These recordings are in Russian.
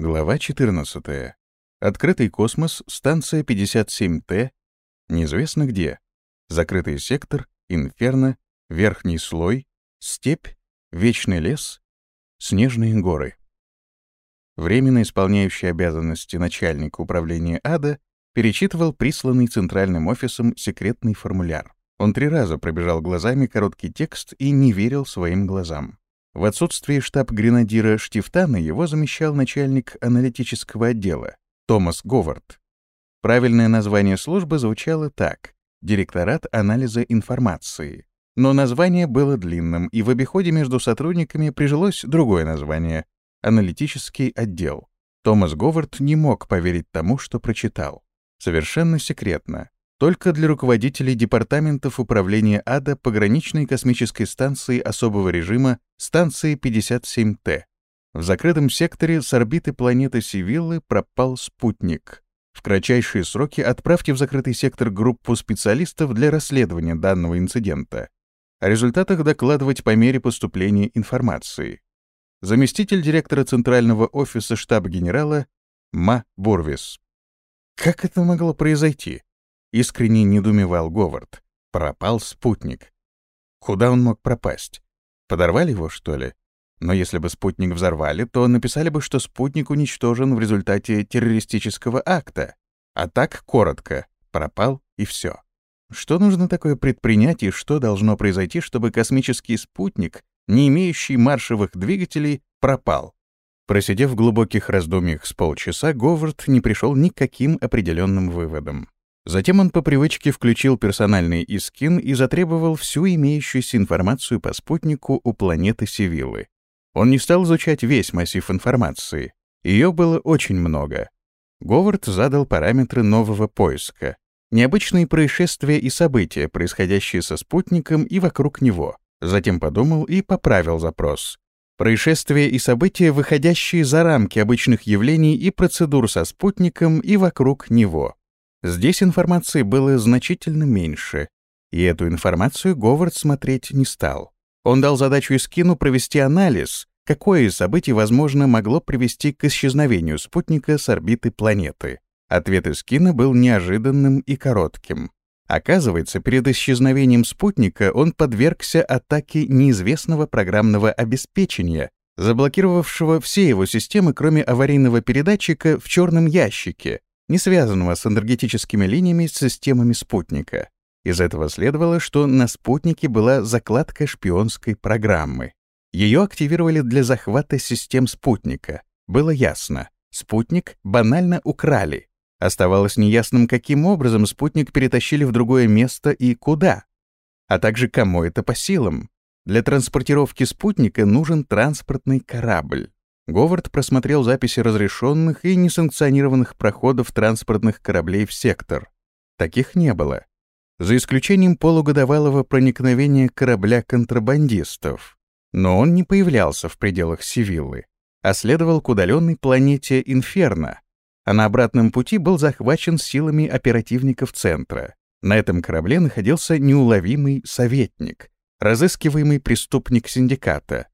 Глава 14. Открытый космос, станция 57Т, неизвестно где. Закрытый сектор, инферно, верхний слой, степь, вечный лес, снежные горы. Временно исполняющий обязанности начальника управления ада перечитывал присланный центральным офисом секретный формуляр. Он три раза пробежал глазами короткий текст и не верил своим глазам. В отсутствие штаб-гренадира Штифтана его замещал начальник аналитического отдела Томас Говард. Правильное название службы звучало так — Директорат анализа информации. Но название было длинным, и в обиходе между сотрудниками прижилось другое название — Аналитический отдел. Томас Говард не мог поверить тому, что прочитал. Совершенно секретно. Только для руководителей департаментов управления ада пограничной космической станции особого режима станции 57Т. В закрытом секторе с орбиты планеты Сивиллы пропал спутник. В кратчайшие сроки отправьте в закрытый сектор группу специалистов для расследования данного инцидента. О результатах докладывать по мере поступления информации. Заместитель директора Центрального офиса штаба-генерала Ма Бурвис. Как это могло произойти? Искренне недумевал Говард. Пропал спутник. Куда он мог пропасть? Подорвали его, что ли? Но если бы спутник взорвали, то написали бы, что спутник уничтожен в результате террористического акта. А так, коротко, пропал и все. Что нужно такое предпринять и что должно произойти, чтобы космический спутник, не имеющий маршевых двигателей, пропал? Просидев в глубоких раздумьях с полчаса, Говард не пришел ни к каким определенным выводам. Затем он по привычке включил персональный искин и затребовал всю имеющуюся информацию по спутнику у планеты Сивиллы. Он не стал изучать весь массив информации. Ее было очень много. Говард задал параметры нового поиска. Необычные происшествия и события, происходящие со спутником и вокруг него. Затем подумал и поправил запрос. Происшествия и события, выходящие за рамки обычных явлений и процедур со спутником и вокруг него. Здесь информации было значительно меньше, и эту информацию Говард смотреть не стал. Он дал задачу Искину провести анализ, какое из событий, возможно, могло привести к исчезновению спутника с орбиты планеты. Ответ Искина был неожиданным и коротким. Оказывается, перед исчезновением спутника он подвергся атаке неизвестного программного обеспечения, заблокировавшего все его системы, кроме аварийного передатчика в черном ящике, не связанного с энергетическими линиями системами спутника. Из этого следовало, что на спутнике была закладка шпионской программы. Ее активировали для захвата систем спутника. Было ясно, спутник банально украли. Оставалось неясным, каким образом спутник перетащили в другое место и куда, а также кому это по силам. Для транспортировки спутника нужен транспортный корабль. Говард просмотрел записи разрешенных и несанкционированных проходов транспортных кораблей в сектор. Таких не было. За исключением полугодовалого проникновения корабля контрабандистов. Но он не появлялся в пределах Сивиллы, а следовал к удаленной планете Инферно, а на обратном пути был захвачен силами оперативников Центра. На этом корабле находился неуловимый советник, разыскиваемый преступник синдиката.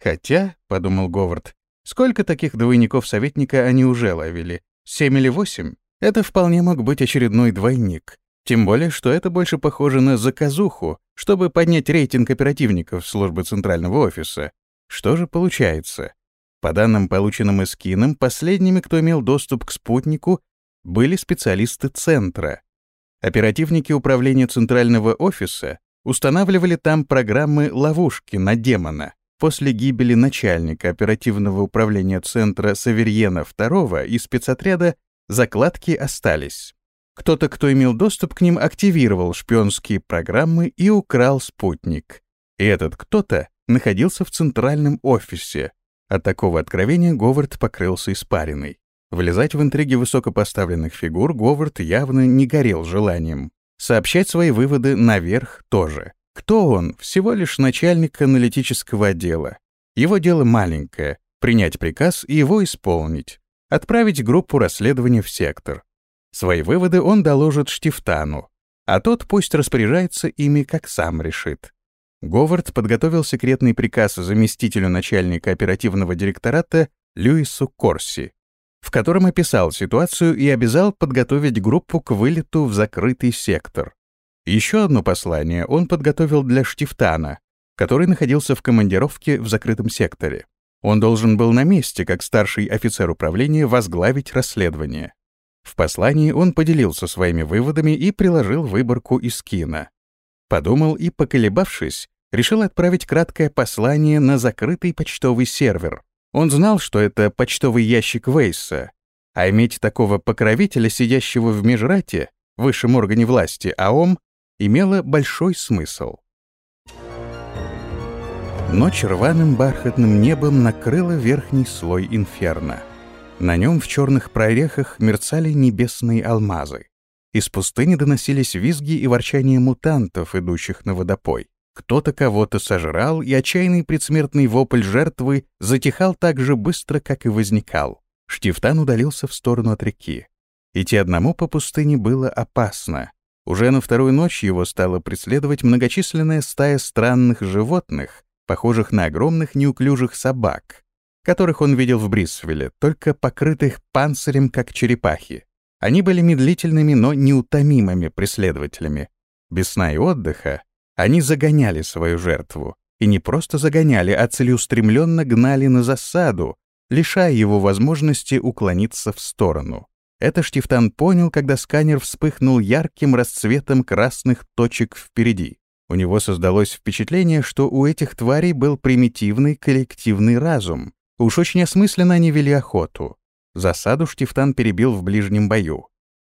Хотя, — подумал Говард, Сколько таких двойников советника они уже ловили? Семь или восемь? Это вполне мог быть очередной двойник. Тем более, что это больше похоже на заказуху, чтобы поднять рейтинг оперативников службы центрального офиса. Что же получается? По данным, полученным из Кином, последними, кто имел доступ к спутнику, были специалисты Центра. Оперативники управления центрального офиса устанавливали там программы ловушки на демона. После гибели начальника оперативного управления центра Саверьена II и спецотряда закладки остались. Кто-то, кто имел доступ к ним, активировал шпионские программы и украл спутник. И этот кто-то находился в центральном офисе. От такого откровения Говард покрылся испариной. Влезать в интриги высокопоставленных фигур Говард явно не горел желанием. Сообщать свои выводы наверх тоже. Кто он? Всего лишь начальник аналитического отдела. Его дело маленькое — принять приказ и его исполнить. Отправить группу расследования в сектор. Свои выводы он доложит Штифтану, а тот пусть распоряжается ими, как сам решит. Говард подготовил секретный приказ заместителю начальника оперативного директората Льюису Корси. в котором описал ситуацию и обязал подготовить группу к вылету в закрытый сектор. Еще одно послание он подготовил для Штифтана, который находился в командировке в закрытом секторе. Он должен был на месте, как старший офицер управления, возглавить расследование. В послании он поделился своими выводами и приложил выборку из кино. Подумал и, поколебавшись, решил отправить краткое послание на закрытый почтовый сервер. Он знал, что это почтовый ящик Вейса, а иметь такого покровителя, сидящего в межрате, высшем органе власти АОМ, имело большой смысл. Ночь рваным бархатным небом накрыла верхний слой инферно. На нем в черных прорехах мерцали небесные алмазы. Из пустыни доносились визги и ворчание мутантов, идущих на водопой. Кто-то кого-то сожрал, и отчаянный предсмертный вопль жертвы затихал так же быстро, как и возникал. Штифтан удалился в сторону от реки. Идти одному по пустыне было опасно. Уже на вторую ночь его стала преследовать многочисленная стая странных животных, похожих на огромных неуклюжих собак, которых он видел в Брисвеле, только покрытых панцирем, как черепахи. Они были медлительными, но неутомимыми преследователями. Без сна и отдыха они загоняли свою жертву. И не просто загоняли, а целеустремленно гнали на засаду, лишая его возможности уклониться в сторону. Это Штифтан понял, когда сканер вспыхнул ярким расцветом красных точек впереди. У него создалось впечатление, что у этих тварей был примитивный коллективный разум. Уж очень осмысленно они вели охоту. Засаду Штифтан перебил в ближнем бою.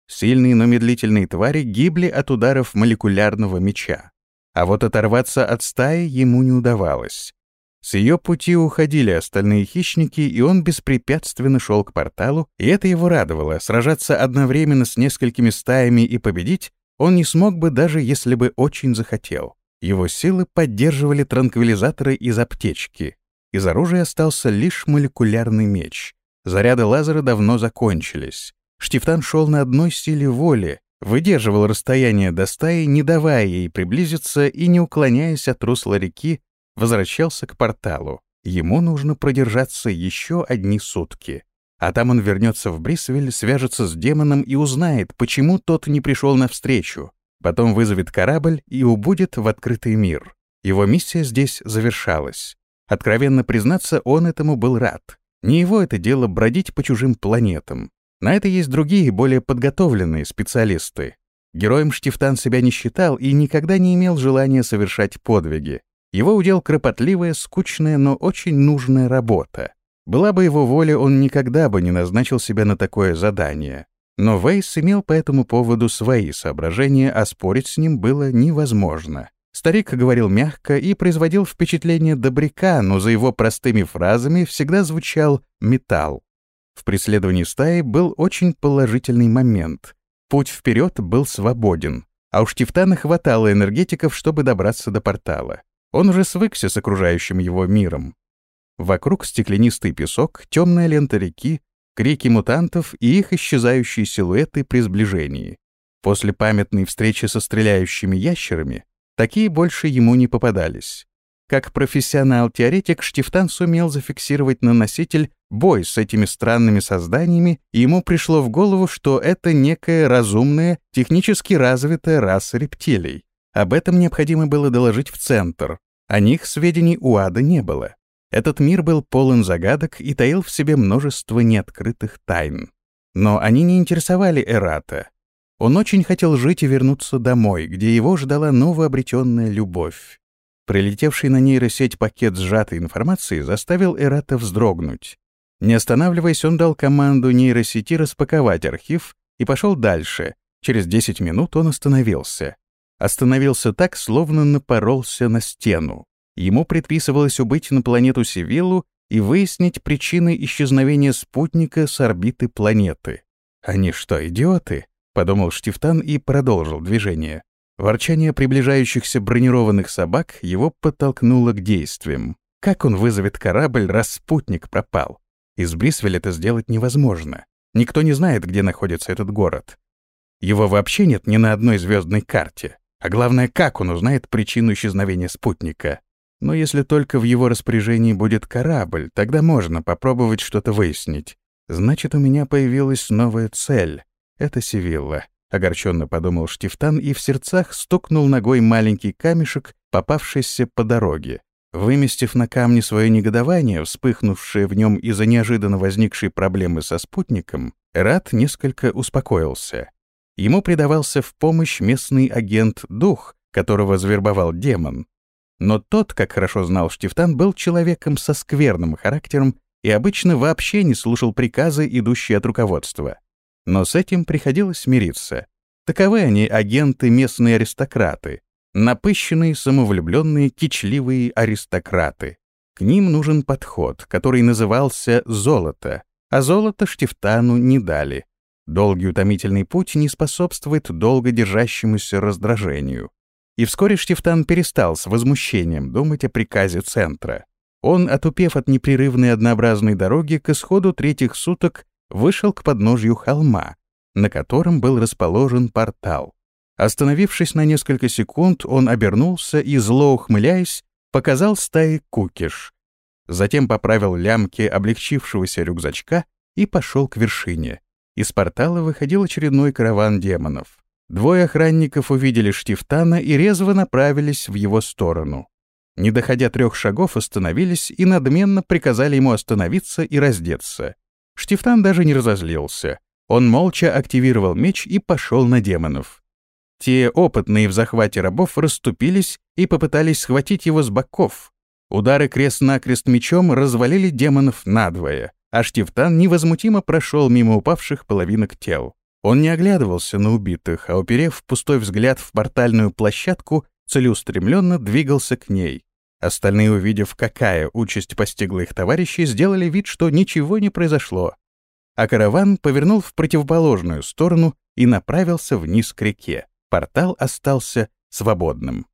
Сильные, но медлительные твари гибли от ударов молекулярного меча. А вот оторваться от стаи ему не удавалось. С ее пути уходили остальные хищники, и он беспрепятственно шел к порталу, и это его радовало. Сражаться одновременно с несколькими стаями и победить он не смог бы даже если бы очень захотел. Его силы поддерживали транквилизаторы из аптечки. Из оружия остался лишь молекулярный меч. Заряды лазера давно закончились. Штифтан шел на одной силе воли, выдерживал расстояние до стаи, не давая ей приблизиться и, не уклоняясь от русла реки, возвращался к порталу. Ему нужно продержаться еще одни сутки. А там он вернется в Брисвель, свяжется с демоном и узнает, почему тот не пришел навстречу. Потом вызовет корабль и убудет в открытый мир. Его миссия здесь завершалась. Откровенно признаться, он этому был рад. Не его это дело бродить по чужим планетам. На это есть другие, более подготовленные специалисты. Героем Штифтан себя не считал и никогда не имел желания совершать подвиги. Его удел кропотливая, скучная, но очень нужная работа. Была бы его воля, он никогда бы не назначил себя на такое задание. Но Вейс имел по этому поводу свои соображения, а спорить с ним было невозможно. Старик говорил мягко и производил впечатление добряка, но за его простыми фразами всегда звучал металл. В преследовании стаи был очень положительный момент. Путь вперед был свободен, а у Штифтана хватало энергетиков, чтобы добраться до портала. Он уже свыкся с окружающим его миром. Вокруг стеклянистый песок, темная лента реки, крики мутантов и их исчезающие силуэты при сближении. После памятной встречи со стреляющими ящерами такие больше ему не попадались. Как профессионал-теоретик, Штифтан сумел зафиксировать на носитель бой с этими странными созданиями, и ему пришло в голову, что это некая разумная, технически развитая раса рептилий. Об этом необходимо было доложить в центр. О них сведений у Ада не было. Этот мир был полон загадок и таил в себе множество неоткрытых тайн. Но они не интересовали Эрата. Он очень хотел жить и вернуться домой, где его ждала новообретенная любовь. Прилетевший на нейросеть пакет сжатой информации заставил Эрата вздрогнуть. Не останавливаясь, он дал команду нейросети распаковать архив и пошел дальше. Через 10 минут он остановился. Остановился так, словно напоролся на стену. Ему предписывалось убыть на планету Севиллу и выяснить причины исчезновения спутника с орбиты планеты. «Они что, идиоты?» — подумал Штифтан и продолжил движение. Ворчание приближающихся бронированных собак его подтолкнуло к действиям. Как он вызовет корабль, раз спутник пропал? Из Брисвеля это сделать невозможно. Никто не знает, где находится этот город. Его вообще нет ни на одной звездной карте. А главное, как он узнает причину исчезновения спутника? Но если только в его распоряжении будет корабль, тогда можно попробовать что-то выяснить. Значит, у меня появилась новая цель. Это Севилла. Огорченно подумал Штифтан и в сердцах стукнул ногой маленький камешек, попавшийся по дороге. Выместив на камне свое негодование, вспыхнувшее в нем из-за неожиданно возникшей проблемы со спутником, Рад несколько успокоился. Ему предавался в помощь местный агент Дух, которого завербовал демон. Но тот, как хорошо знал Штифтан, был человеком со скверным характером и обычно вообще не слушал приказы, идущие от руководства. Но с этим приходилось смириться. Таковы они агенты местные аристократы, напыщенные, самовлюбленные, кичливые аристократы. К ним нужен подход, который назывался «золото», а золото Штифтану не дали. Долгий утомительный путь не способствует долго держащемуся раздражению. И вскоре Штифтан перестал с возмущением думать о приказе центра. Он, отупев от непрерывной однообразной дороги, к исходу третьих суток вышел к подножью холма, на котором был расположен портал. Остановившись на несколько секунд, он обернулся и, зло ухмыляясь, показал стае кукиш. Затем поправил лямки облегчившегося рюкзачка и пошел к вершине. Из портала выходил очередной караван демонов. Двое охранников увидели Штифтана и резво направились в его сторону. Не доходя трех шагов, остановились и надменно приказали ему остановиться и раздеться. Штифтан даже не разозлился. Он молча активировал меч и пошел на демонов. Те, опытные в захвате рабов, расступились и попытались схватить его с боков. Удары крест-накрест мечом развалили демонов надвое, а невозмутимо прошел мимо упавших половинок тел. Он не оглядывался на убитых, а, уперев пустой взгляд в портальную площадку, целеустремленно двигался к ней. Остальные, увидев, какая участь постигла их товарищей, сделали вид, что ничего не произошло. А караван повернул в противоположную сторону и направился вниз к реке. Портал остался свободным.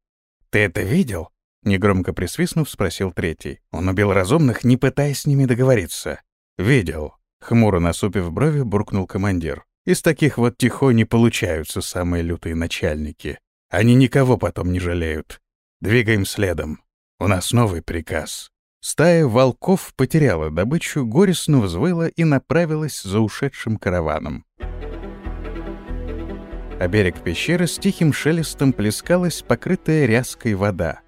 «Ты это видел?» — негромко присвистнув, спросил третий. «Он убил разумных, не пытаясь с ними договориться». «Видел», — хмуро насупив брови, буркнул командир. «Из таких вот тихо не получаются самые лютые начальники. Они никого потом не жалеют. Двигаем следом». У нас новый приказ. Стая волков потеряла добычу, горестно взвыла и направилась за ушедшим караваном. А берег пещеры с тихим шелестом плескалась покрытая ряской вода.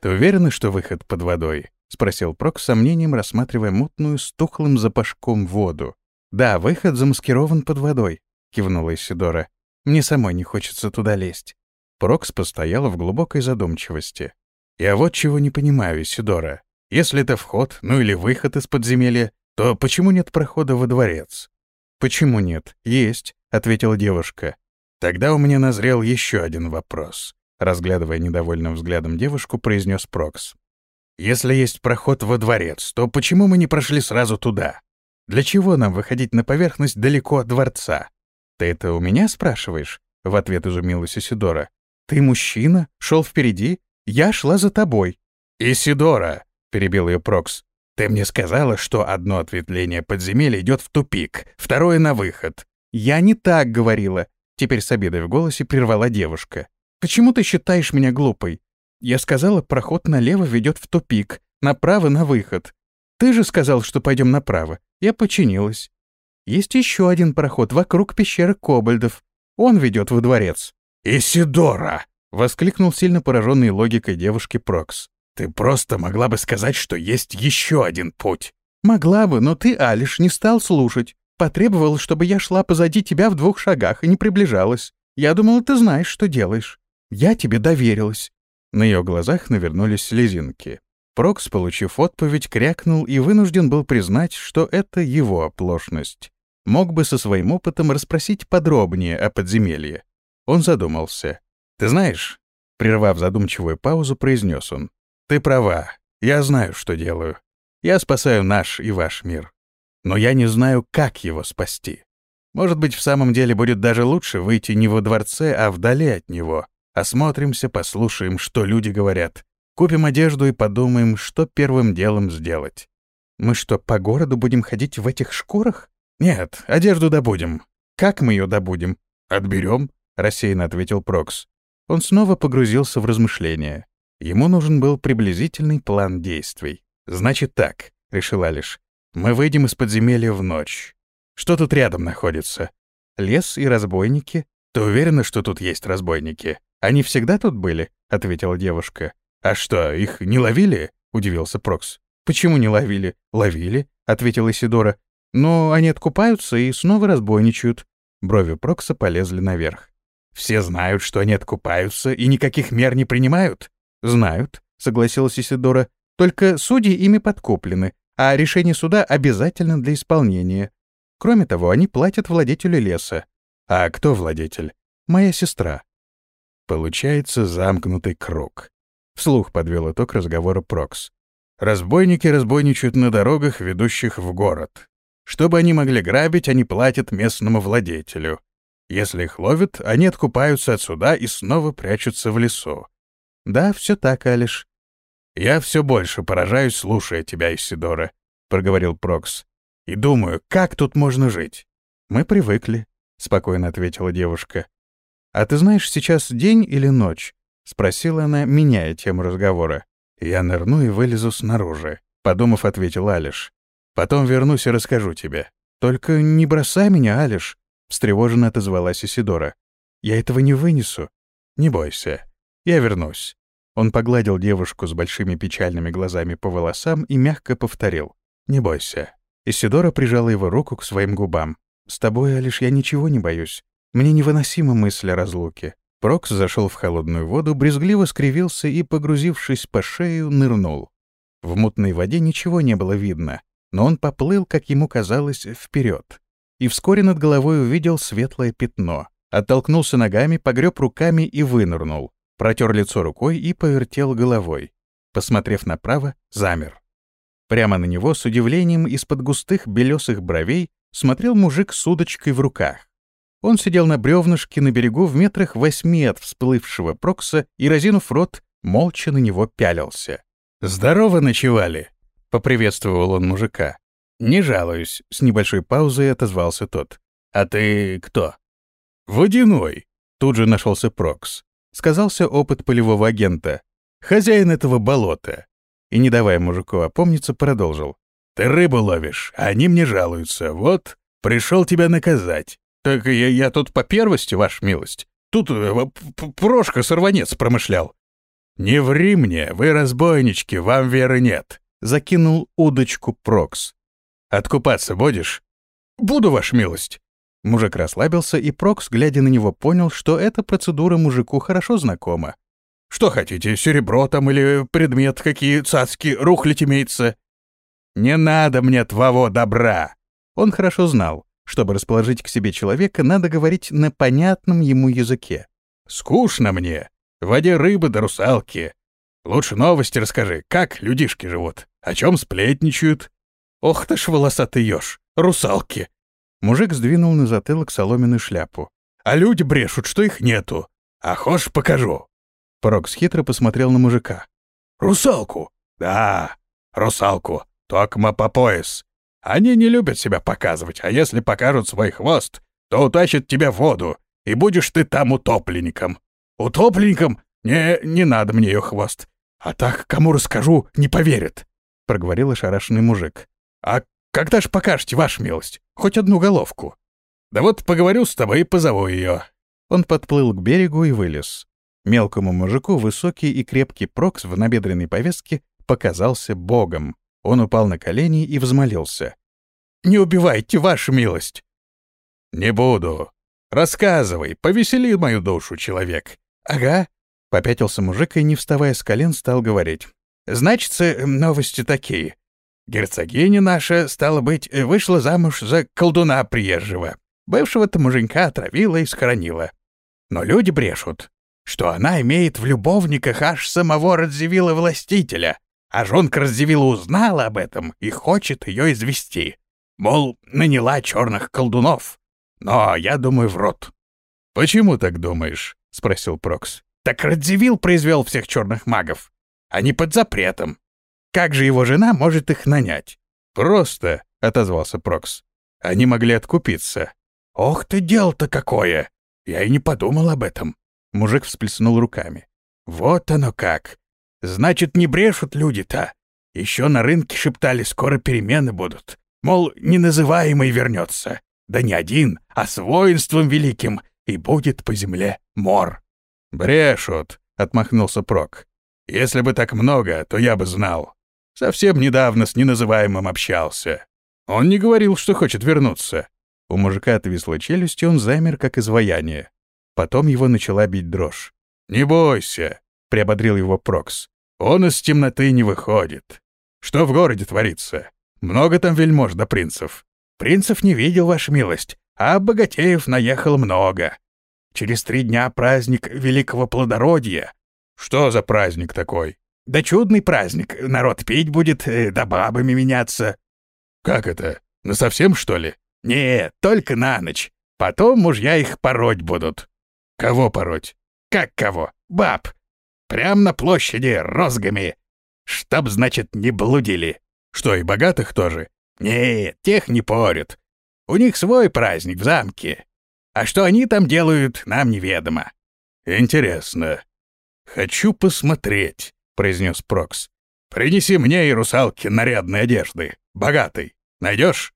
«Ты уверена, что выход под водой?» — спросил Прок с сомнением, рассматривая мутную с тухлым запашком воду. «Да, выход замаскирован под водой», — кивнула Исидора. «Мне самой не хочется туда лезть». Прокс постояла в глубокой задумчивости. Я вот чего не понимаю, Сидора. Если это вход, ну или выход из подземелья, то почему нет прохода во дворец? Почему нет? Есть, ответила девушка. Тогда у меня назрел еще один вопрос. Разглядывая недовольным взглядом девушку, произнес Прокс. Если есть проход во дворец, то почему мы не прошли сразу туда? Для чего нам выходить на поверхность далеко от дворца? Ты это у меня спрашиваешь? В ответ изумилась Исидора. Ты мужчина, шел впереди, я шла за тобой». «Исидора», — перебил ее Прокс, — «ты мне сказала, что одно ответвление подземелья идет в тупик, второе — на выход». «Я не так говорила», — теперь с обидой в голосе прервала девушка. «Почему ты считаешь меня глупой? Я сказала, проход налево ведет в тупик, направо — на выход. Ты же сказал, что пойдем направо. Я починилась. Есть еще один проход вокруг пещеры Кобальдов. Он ведет во дворец». «Исидора!» — воскликнул сильно пораженный логикой девушки Прокс. «Ты просто могла бы сказать, что есть еще один путь». «Могла бы, но ты, Алиш, не стал слушать. Потребовал, чтобы я шла позади тебя в двух шагах и не приближалась. Я думала, ты знаешь, что делаешь. Я тебе доверилась». На ее глазах навернулись слезинки. Прокс, получив отповедь, крякнул и вынужден был признать, что это его оплошность. Мог бы со своим опытом расспросить подробнее о подземелье. Он задумался. «Ты знаешь...» — прервав задумчивую паузу, произнес он. «Ты права. Я знаю, что делаю. Я спасаю наш и ваш мир. Но я не знаю, как его спасти. Может быть, в самом деле будет даже лучше выйти не во дворце, а вдали от него. Осмотримся, послушаем, что люди говорят. Купим одежду и подумаем, что первым делом сделать. Мы что, по городу будем ходить в этих шкурах? Нет, одежду добудем. Как мы ее добудем? Отберем, рассеянно ответил Прокс. Он снова погрузился в размышления. Ему нужен был приблизительный план действий. «Значит так», — решил Алиш. «Мы выйдем из подземелья в ночь. Что тут рядом находится? Лес и разбойники. Ты уверена, что тут есть разбойники? Они всегда тут были? Ответила девушка. А что, их не ловили? Удивился Прокс. Почему не ловили? Ловили, ответила Сидора. Но они откупаются и снова разбойничают. Брови Прокса полезли наверх. Все знают, что они откупаются и никаких мер не принимают? Знают, согласилась Исидора. Только судьи ими подкуплены, а решение суда обязательно для исполнения. Кроме того, они платят владетелю леса. А кто владетель? Моя сестра. Получается замкнутый круг. Вслух подвел итог разговора Прокс. Разбойники разбойничают на дорогах, ведущих в город. Чтобы они могли грабить, они платят местному владетелю. Если их ловят, они откупаются от суда и снова прячутся в лесу. Да, все так, Алиш. Я все больше поражаюсь, слушая тебя, Исидора, — проговорил Прокс. И думаю, как тут можно жить? Мы привыкли, — спокойно ответила девушка. А ты знаешь, сейчас день или ночь? — спросила она, меняя тему разговора. Я нырну и вылезу снаружи, — подумав, ответил Алиш. Потом вернусь и расскажу тебе. Только не бросай меня, Алиш, — встревоженно отозвалась Исидора. «Я этого не вынесу. Не бойся. Я вернусь». Он погладил девушку с большими печальными глазами по волосам и мягко повторил. «Не бойся». Исидора прижала его руку к своим губам. «С тобой, Алиш, я ничего не боюсь. Мне невыносима мысль о разлуке». Прокс зашел в холодную воду, брезгливо скривился и, погрузившись по шею, нырнул. В мутной воде ничего не было видно, но он поплыл, как ему казалось, вперед и вскоре над головой увидел светлое пятно. Оттолкнулся ногами, погреб руками и вынырнул. Протер лицо рукой и повертел головой. Посмотрев направо, замер. Прямо на него с удивлением из-под густых белесых бровей смотрел мужик с удочкой в руках. Он сидел на бревнышке на берегу в метрах восьми от всплывшего Прокса и, разинув рот, молча на него пялился. «Здорово ночевали!» — поприветствовал он мужика. «Не жалуюсь», — с небольшой паузой отозвался тот. «А ты кто?» «Водяной», — тут же нашелся Прокс. Сказался опыт полевого агента. «Хозяин этого болота». И, не давая мужику опомниться, продолжил. «Ты рыбу ловишь, а они мне жалуются. Вот, пришел тебя наказать. Так я, я тут по первости, ваша милость. Тут э, Прошка-сорванец промышлял». «Не ври мне, вы разбойнички, вам веры нет», — закинул удочку Прокс. Откупаться будешь?» «Буду, ваша милость». Мужик расслабился, и Прокс, глядя на него, понял, что эта процедура мужику хорошо знакома. «Что хотите, серебро там или предмет, какие цацки, рухлить имеется?» «Не надо мне твоего добра!» Он хорошо знал, чтобы расположить к себе человека, надо говорить на понятном ему языке. «Скучно мне. В воде рыбы да русалки. Лучше новости расскажи, как людишки живут, о чем сплетничают, Ох ты ж волосатый еж, русалки!» Мужик сдвинул на затылок соломенную шляпу. «А люди брешут, что их нету. А хошь покажу». Прокс хитро посмотрел на мужика. «Русалку?» «Да, русалку. Токма по пояс. Они не любят себя показывать, а если покажут свой хвост, то утащат тебя в воду, и будешь ты там утопленником. Утопленником? Не, не надо мне ее хвост. А так, кому расскажу, не поверят», — проговорил ошарашенный мужик. «А когда ж покажете, ваша милость? Хоть одну головку?» «Да вот поговорю с тобой и позову ее». Он подплыл к берегу и вылез. Мелкому мужику высокий и крепкий прокс в набедренной повестке показался богом. Он упал на колени и взмолился. «Не убивайте, ваша милость!» «Не буду. Рассказывай, повесели мою душу, человек». «Ага», — попятился мужик и, не вставая с колен, стал говорить. «Значится, новости такие. Герцогиня наша, стала быть, вышла замуж за колдуна приезжего. Бывшего-то муженька отравила и схоронила. Но люди брешут, что она имеет в любовниках аж самого Радзивилла властителя, а жонка Радзивилла узнала об этом и хочет ее извести. Мол, наняла черных колдунов. Но я думаю, в рот. «Почему так думаешь?» — спросил Прокс. «Так Радзивилл произвел всех черных магов. Они под запретом. Как же его жена может их нанять? Просто, — отозвался Прокс. Они могли откупиться. Ох ты, дело-то какое! Я и не подумал об этом. Мужик всплеснул руками. Вот оно как. Значит, не брешут люди-то. Еще на рынке шептали, скоро перемены будут. Мол, неназываемый вернется. Да не один, а с воинством великим, и будет по земле мор». «Брешут», — отмахнулся Прок. «Если бы так много, то я бы знал. Совсем недавно с неназываемым общался. Он не говорил, что хочет вернуться». У мужика отвисла челюсть, и он замер, как изваяние. Потом его начала бить дрожь. «Не бойся», — приободрил его Прокс. «Он из темноты не выходит. Что в городе творится? Много там вельмож да принцев?» «Принцев не видел, ваша милость, а богатеев наехал много. Через три дня праздник великого плодородия». «Что за праздник такой?» «Да чудный праздник. Народ пить будет, э, да бабами меняться». «Как это? Насовсем, что ли?» «Нет, только на ночь. Потом мужья их пороть будут». «Кого пороть?» «Как кого? Баб. Прям на площади розгами. Чтоб, значит, не блудили». «Что, и богатых тоже?» «Нет, тех не порют. У них свой праздник в замке. А что они там делают, нам неведомо». «Интересно. Хочу посмотреть», — произнес Прокс. «Принеси мне и русалке нарядной одежды, богатой. Найдешь?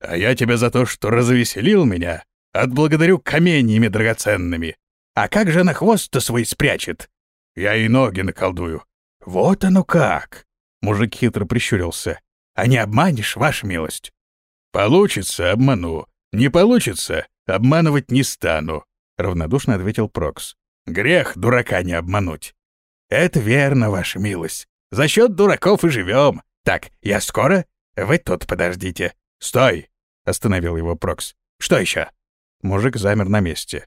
А я тебя за то, что развеселил меня, отблагодарю каменьями драгоценными. А как же на хвост-то свой спрячет? Я и ноги наколдую. Вот оно как. Мужик хитро прищурился. А не обманешь, ваша милость? Получится, обману. Не получится, обманывать не стану, равнодушно ответил Прокс. Грех дурака не обмануть. Это верно, ваша милость. За счет дураков и живем. Так, я скоро? Вы тут подождите. Стой! остановил его Прокс. Что еще? Мужик замер на месте.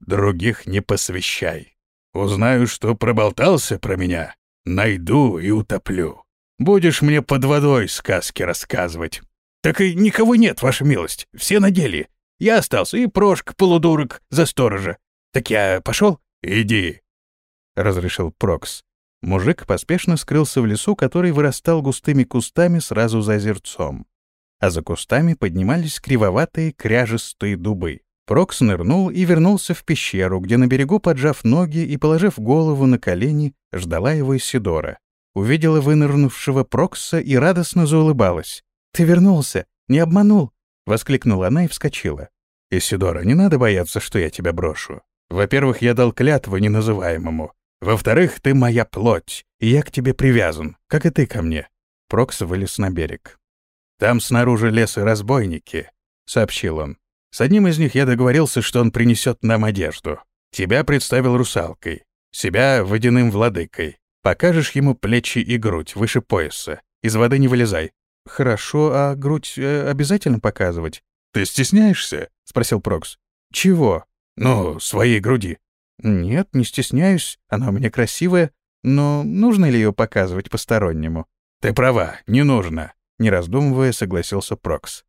Других не посвящай. Узнаю, что проболтался про меня, найду и утоплю. Будешь мне под водой сказки рассказывать. Так и никого нет, ваша милость, все на деле. Я остался, и Прошка, полудурок, за сторожа. Так я пошел? Иди, — разрешил Прокс. Мужик поспешно скрылся в лесу, который вырастал густыми кустами сразу за озерцом. А за кустами поднимались кривоватые кряжестые дубы. Прокс нырнул и вернулся в пещеру, где на берегу, поджав ноги и положив голову на колени, ждала его Исидора. Увидела вынырнувшего Прокса и радостно заулыбалась. «Ты вернулся! Не обманул!» — воскликнула она и вскочила. «Исидора, не надо бояться, что я тебя брошу. Во-первых, я дал клятву неназываемому. Во-вторых, ты моя плоть, и я к тебе привязан, как и ты ко мне». Прокс вылез на берег. «Там снаружи лес и разбойники», — сообщил он. С одним из них я договорился, что он принесет нам одежду. Тебя представил русалкой, себя — водяным владыкой. Покажешь ему плечи и грудь выше пояса. Из воды не вылезай. Хорошо, а грудь э, обязательно показывать? Ты стесняешься? спросил Прокс. Чего? Ну, своей груди. Нет, не стесняюсь. Она у меня красивая. Но нужно ли ее показывать постороннему? Ты права, не нужно. Не раздумывая, согласился Прокс.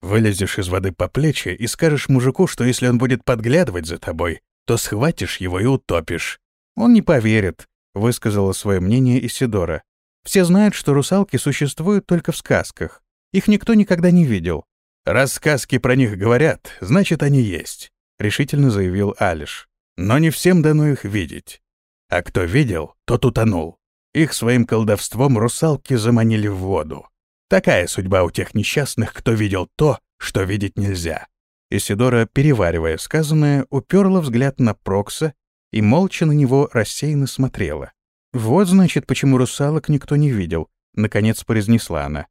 Вылезешь из воды по плечи и скажешь мужику, что если он будет подглядывать за тобой, то схватишь его и утопишь. Он не поверит, — высказала свое мнение Исидора. Все знают, что русалки существуют только в сказках. Их никто никогда не видел. Раз сказки про них говорят, значит, они есть, — решительно заявил Алиш. Но не всем дано их видеть. А кто видел, тот утонул. Их своим колдовством русалки заманили в воду. Такая судьба у тех несчастных, кто видел то, что видеть нельзя. Исидора, переваривая сказанное, уперла взгляд на Прокса и молча на него рассеянно смотрела. «Вот, значит, почему русалок никто не видел», — наконец произнесла она.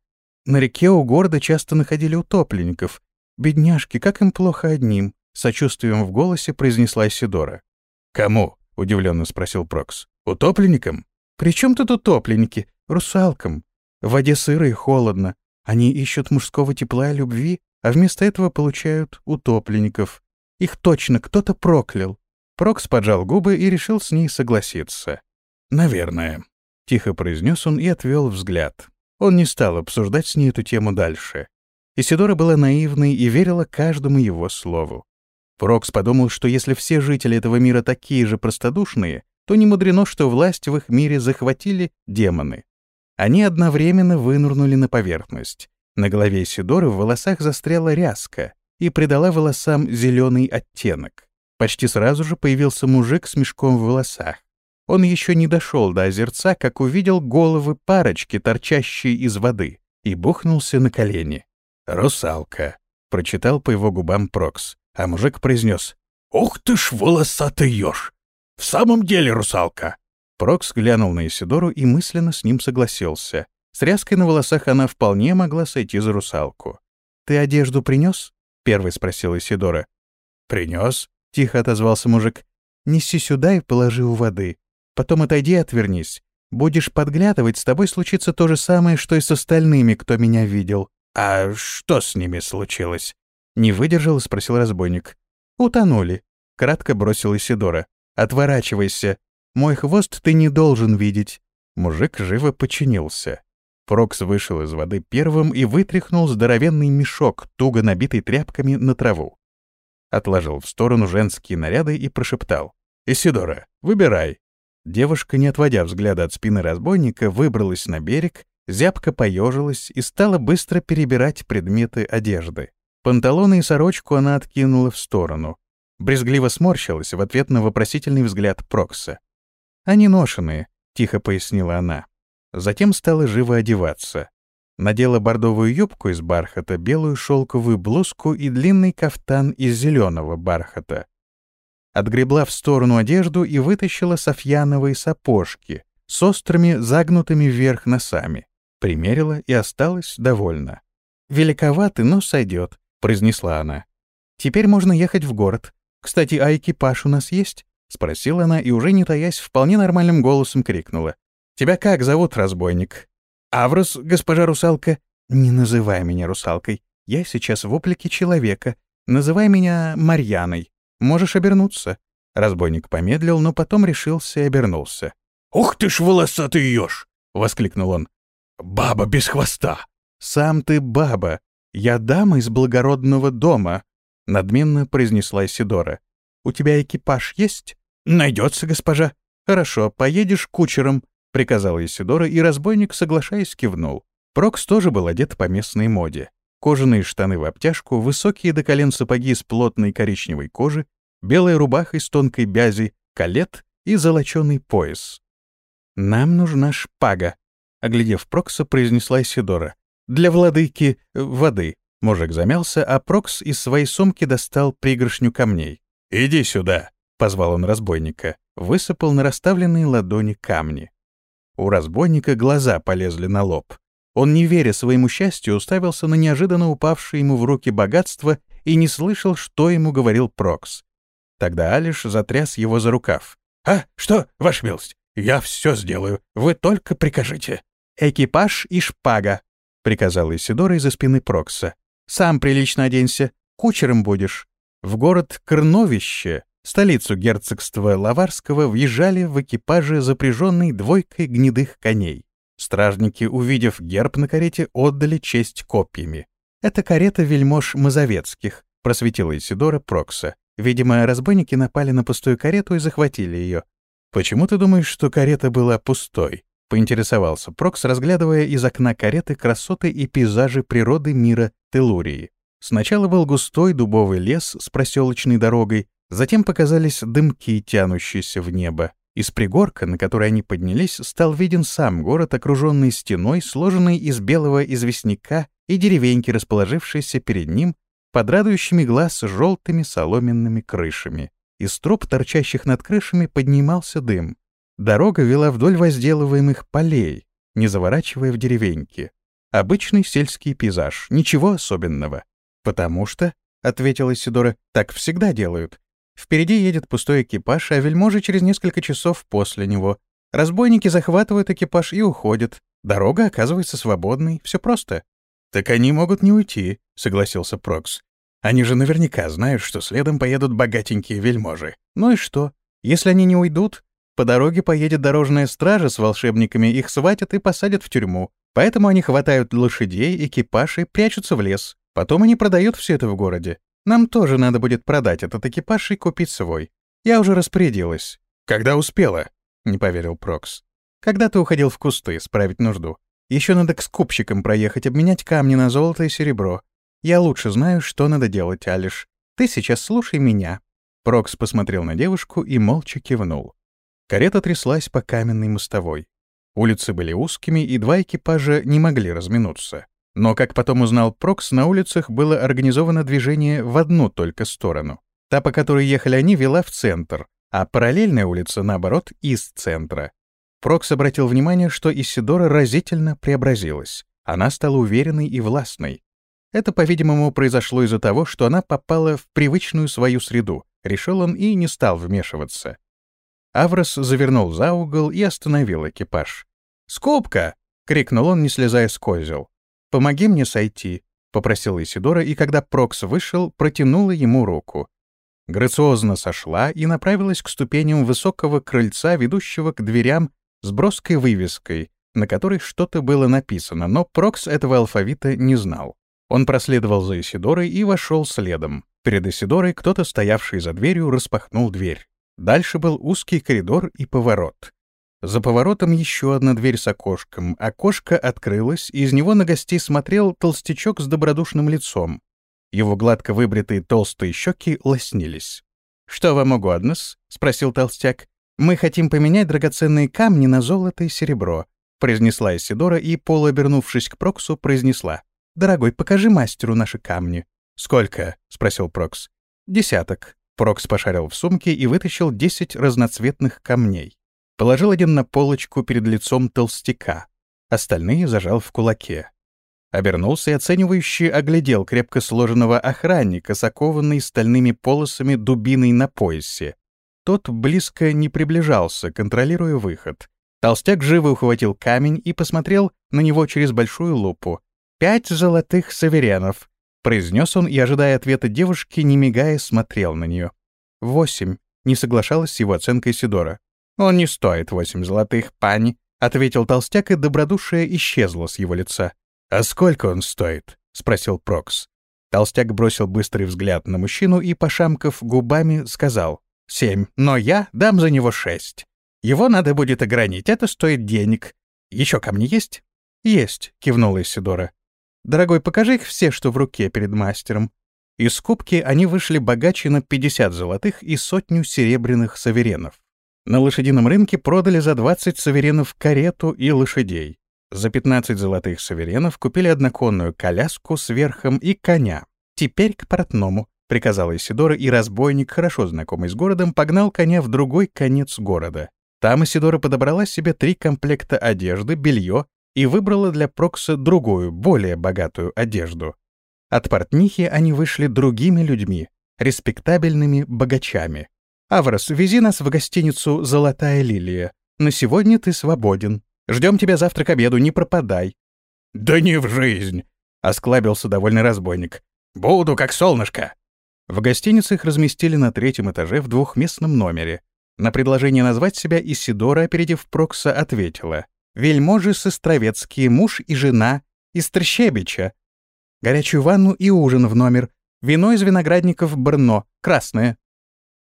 «На реке у города часто находили утопленников. Бедняжки, как им плохо одним», — сочувствием в голосе произнесла Исидора. «Кому?» — удивленно спросил Прокс. «Утопленникам?» «При чем тут утопленники? Русалкам. В воде сыро и холодно. Они ищут мужского тепла и любви, а вместо этого получают утопленников. Их точно кто-то проклял. Прокс поджал губы и решил с ней согласиться. «Наверное», — тихо произнес он и отвел взгляд. Он не стал обсуждать с ней эту тему дальше. Исидора была наивной и верила каждому его слову. Прокс подумал, что если все жители этого мира такие же простодушные, то не мудрено, что власть в их мире захватили демоны. Они одновременно вынурнули на поверхность. На голове Сидоры в волосах застряла ряска и придала волосам зеленый оттенок. Почти сразу же появился мужик с мешком в волосах. Он еще не дошел до озерца, как увидел головы парочки, торчащие из воды, и бухнулся на колени. «Русалка», — прочитал по его губам Прокс, а мужик произнес «Ух ты ж, волосатый еж! В самом деле русалка!» Прокс глянул на Исидору и мысленно с ним согласился. С ряской на волосах она вполне могла сойти за русалку. «Ты одежду принес? первый спросил Исидора. «Принес», — тихо отозвался мужик. «Неси сюда и положи у воды. Потом отойди и отвернись. Будешь подглядывать, с тобой случится то же самое, что и с остальными, кто меня видел». «А что с ними случилось?» Не выдержал и спросил разбойник. «Утонули», — кратко бросил Исидора. «Отворачивайся. Мой хвост ты не должен видеть». Мужик живо подчинился. Прокс вышел из воды первым и вытряхнул здоровенный мешок, туго набитый тряпками, на траву. Отложил в сторону женские наряды и прошептал. «Исидора, выбирай». Девушка, не отводя взгляда от спины разбойника, выбралась на берег, зябко поежилась и стала быстро перебирать предметы одежды. Панталоны и сорочку она откинула в сторону. Брезгливо сморщилась в ответ на вопросительный взгляд Прокса. «Они ношеные», — тихо пояснила она. Затем стала живо одеваться. Надела бордовую юбку из бархата, белую шелковую блузку и длинный кафтан из зеленого бархата. Отгребла в сторону одежду и вытащила софьяновые сапожки с острыми, загнутыми вверх носами. Примерила и осталась довольна. «Великоваты, но сойдет», — произнесла она. «Теперь можно ехать в город. Кстати, а экипаж у нас есть?» — спросила она и, уже не таясь, вполне нормальным голосом крикнула. «Тебя как зовут, разбойник?» «Аврос, госпожа русалка?» «Не называй меня русалкой. Я сейчас в оплике человека. Называй меня Марьяной. Можешь обернуться». Разбойник помедлил, но потом решился и обернулся. «Ух ты ж, волосатый еж!» — воскликнул он. «Баба без хвоста!» «Сам ты баба. Я дама из благородного дома», — надменно произнесла Сидора. «У тебя экипаж есть?» «Найдется, госпожа». «Хорошо, поедешь кучером», — приказала Исидора, и разбойник, соглашаясь, кивнул. Прокс тоже был одет по местной моде. Кожаные штаны в обтяжку, высокие до колен сапоги из плотной коричневой кожи, белая рубаха из тонкой бязи, калет и золоченый пояс. «Нам нужна шпага», — оглядев Прокса, произнесла Исидора. «Для владыки воды». Мужик замялся, а Прокс из своей сумки достал пригоршню камней. «Иди сюда», — позвал он разбойника. Высыпал на расставленные ладони камни. У разбойника глаза полезли на лоб. Он, не веря своему счастью, уставился на неожиданно упавшее ему в руки богатство и не слышал, что ему говорил Прокс. Тогда Алиш затряс его за рукав. «А, что, ваша милость? Я все сделаю. Вы только прикажите». «Экипаж и шпага», — приказал Исидора из-за спины Прокса. «Сам прилично оденься. Кучером будешь». В город Крновище столицу герцогства Лаварского, въезжали в экипаже, запряженной двойкой гнедых коней. Стражники, увидев герб на карете, отдали честь копьями. «Это карета вельмож Мазовецких», — просветила Исидора Прокса. Видимо, разбойники напали на пустую карету и захватили ее. «Почему ты думаешь, что карета была пустой?» — поинтересовался Прокс, разглядывая из окна кареты красоты и пейзажи природы мира Телурии. Сначала был густой дубовый лес с проселочной дорогой, Затем показались дымки, тянущиеся в небо. Из пригорка, на который они поднялись, стал виден сам город, окруженный стеной, сложенный из белого известняка и деревеньки, расположившиеся перед ним, под радующими глаз желтыми соломенными крышами. Из труб, торчащих над крышами, поднимался дым. Дорога вела вдоль возделываемых полей, не заворачивая в деревеньки. Обычный сельский пейзаж, ничего особенного. «Потому что», — ответила Сидора, — «так всегда делают. Впереди едет пустой экипаж, а вельможи через несколько часов после него. Разбойники захватывают экипаж и уходят. Дорога оказывается свободной. Все просто. «Так они могут не уйти», — согласился Прокс. «Они же наверняка знают, что следом поедут богатенькие вельможи. Ну и что? Если они не уйдут, по дороге поедет дорожная стража с волшебниками, их схватят и посадят в тюрьму. Поэтому они хватают лошадей, экипаж и прячутся в лес. Потом они продают все это в городе. Нам тоже надо будет продать этот экипаж и купить свой. Я уже распорядилась. Когда успела? Не поверил Прокс. Когда ты уходил в кусты справить нужду. Еще надо к скупщикам проехать, обменять камни на золото и серебро. Я лучше знаю, что надо делать, Алиш. Ты сейчас слушай меня. Прокс посмотрел на девушку и молча кивнул. Карета тряслась по каменной мостовой. Улицы были узкими, и два экипажа не могли разминуться. Но, как потом узнал Прокс, на улицах было организовано движение в одну только сторону. Та, по которой ехали они, вела в центр, а параллельная улица, наоборот, из центра. Прокс обратил внимание, что Исидора разительно преобразилась. Она стала уверенной и властной. Это, по-видимому, произошло из-за того, что она попала в привычную свою среду, решил он и не стал вмешиваться. Аврос завернул за угол и остановил экипаж. «Скобка!» — крикнул он, не слезая с козел. «Помоги мне сойти», — попросила Исидора, и когда Прокс вышел, протянула ему руку. Грациозно сошла и направилась к ступеням высокого крыльца, ведущего к дверям с броской вывеской, на которой что-то было написано, но Прокс этого алфавита не знал. Он проследовал за Исидорой и вошел следом. Перед Исидорой кто-то, стоявший за дверью, распахнул дверь. Дальше был узкий коридор и поворот. За поворотом еще одна дверь с окошком. Окошко открылось, и из него на гостей смотрел толстячок с добродушным лицом. Его гладко выбритые толстые щеки лоснились. «Что вам угодно — спросил толстяк. «Мы хотим поменять драгоценные камни на золото и серебро», — произнесла Исидора и, полуобернувшись к Проксу, произнесла. «Дорогой, покажи мастеру наши камни». «Сколько?» — спросил Прокс. «Десяток». Прокс пошарил в сумке и вытащил десять разноцветных камней. Положил один на полочку перед лицом толстяка. Остальные зажал в кулаке. Обернулся и оценивающе оглядел крепко сложенного охранника с окованной стальными полосами дубиной на поясе. Тот близко не приближался, контролируя выход. Толстяк живо ухватил камень и посмотрел на него через большую лупу. «Пять золотых саверенов», — произнес он и, ожидая ответа девушки, не мигая, смотрел на нее. «Восемь», — не соглашалась с его оценкой Сидора. «Он не стоит восемь золотых, пани», — ответил толстяк, и добродушие исчезло с его лица. «А сколько он стоит?» — спросил Прокс. Толстяк бросил быстрый взгляд на мужчину и, пошамкав губами, сказал «Семь, но я дам за него шесть. Его надо будет огранить, это стоит денег. Еще камни есть?» «Есть», — кивнула Исидора. Дорогой, покажи их все, что в руке перед мастером». Из кубки они вышли богаче на 50 золотых и сотню серебряных саверенов. На лошадином рынке продали за 20 саверенов карету и лошадей. За 15 золотых саверенов купили одноконную коляску с верхом и коня. «Теперь к портному», — приказала Исидора, и разбойник, хорошо знакомый с городом, погнал коня в другой конец города. Там Исидора подобрала себе три комплекта одежды, белье и выбрала для Прокса другую, более богатую одежду. От портнихи они вышли другими людьми, респектабельными богачами. «Аврос, вези нас в гостиницу «Золотая лилия». На сегодня ты свободен. Ждем тебя завтра к обеду, не пропадай». «Да не в жизнь!» — осклабился довольный разбойник. «Буду как солнышко!» В гостинице их разместили на третьем этаже в двухместном номере. На предложение назвать себя Исидора, опередив Прокса, ответила вельможи Сестровецкие, муж и жена, из Трещебича. Горячую ванну и ужин в номер, вино из виноградников Брно, красное.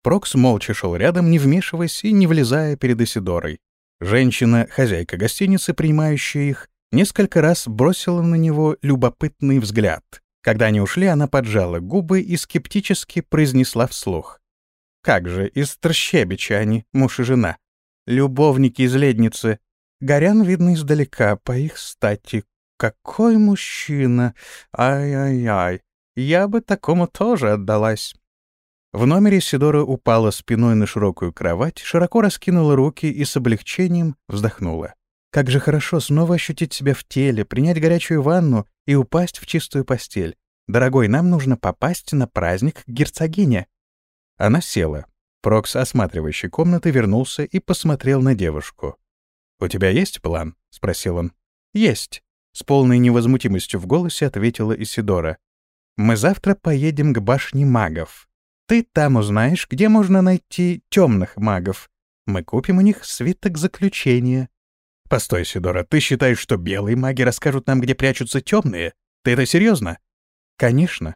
Прокс молча шел рядом, не вмешиваясь и не влезая перед Исидорой. Женщина, хозяйка гостиницы, принимающая их, несколько раз бросила на него любопытный взгляд. Когда они ушли, она поджала губы и скептически произнесла вслух. «Как же, из Трщебича они, муж и жена. Любовники из Ледницы, Горян видно издалека, по их стати. Какой мужчина! Ай-ай-ай! Я бы такому тоже отдалась. В номере Сидора упала спиной на широкую кровать, широко раскинула руки и с облегчением вздохнула. Как же хорошо снова ощутить себя в теле, принять горячую ванну и упасть в чистую постель. Дорогой, нам нужно попасть на праздник к герцогине. Она села. Прокс, осматривающий комнаты, вернулся и посмотрел на девушку. «У тебя есть план?» — спросил он. «Есть», — с полной невозмутимостью в голосе ответила Исидора. «Мы завтра поедем к башне магов. Ты там узнаешь, где можно найти темных магов. Мы купим у них свиток заключения». «Постой, Сидора, ты считаешь, что белые маги расскажут нам, где прячутся темные? Ты это серьезно? «Конечно.